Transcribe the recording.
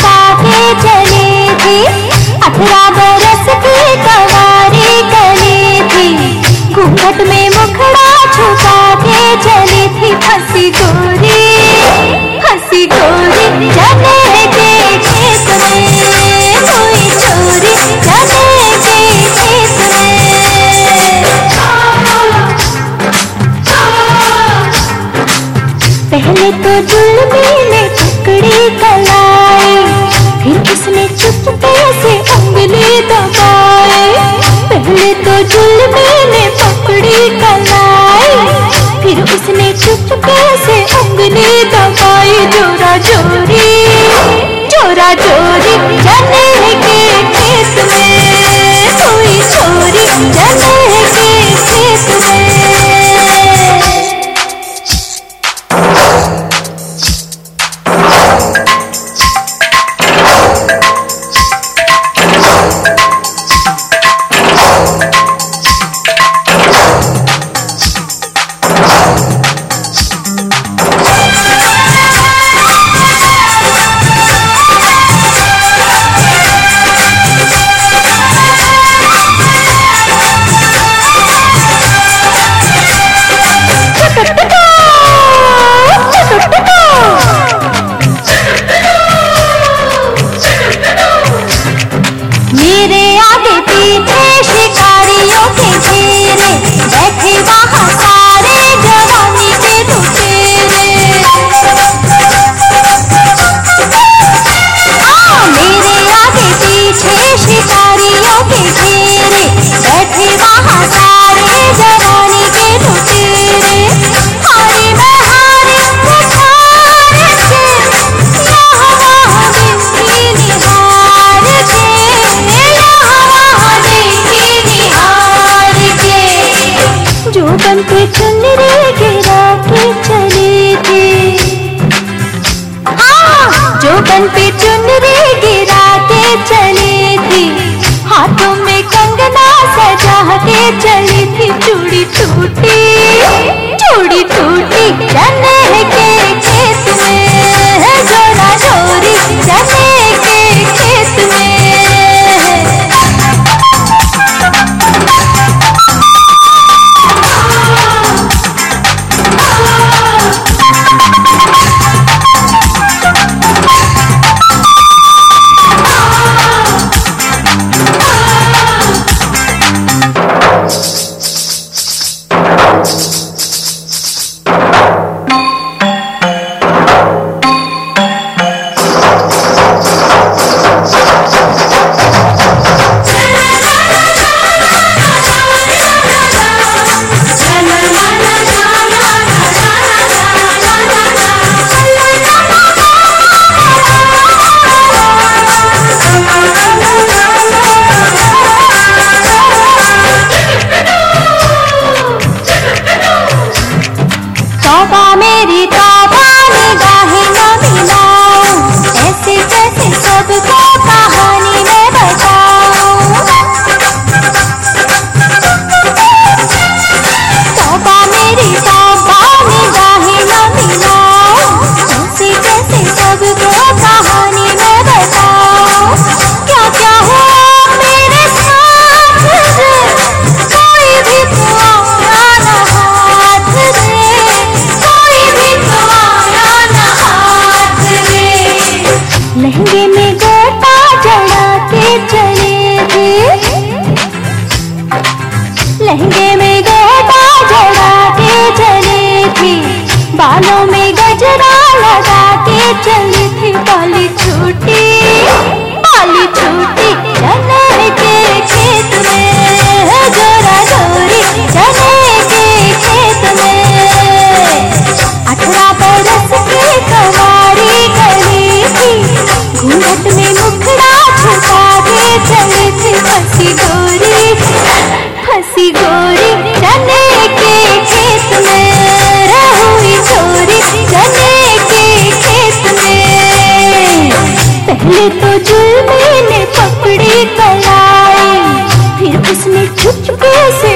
चले थी। अठारह बरस की कवारी गले थी। घूंघट में मुखड़ा छुपा के चली थी। हँसी गोरी हँसी गोरी के खेत में चोरी पहले तो जुल्मी में टुकड़ी कला फिर किसने चुप पैसे बदन पे चुनरी गिरा के चली थी। हाथों में कंगना सजा के चली थी। चूड़ी टूटी। जटा लहंगे में गोटा जड़ा के चले थे बालों में गजरा लगा के चले थे बाली छूटी बाली छूटी फंसी गोरी फंसी गोरी रने के खेत में रहुई छोरी रने के खेत में। पहले तो जुल्मी ने पकड़ी कलाई, फिर उसने चुपके से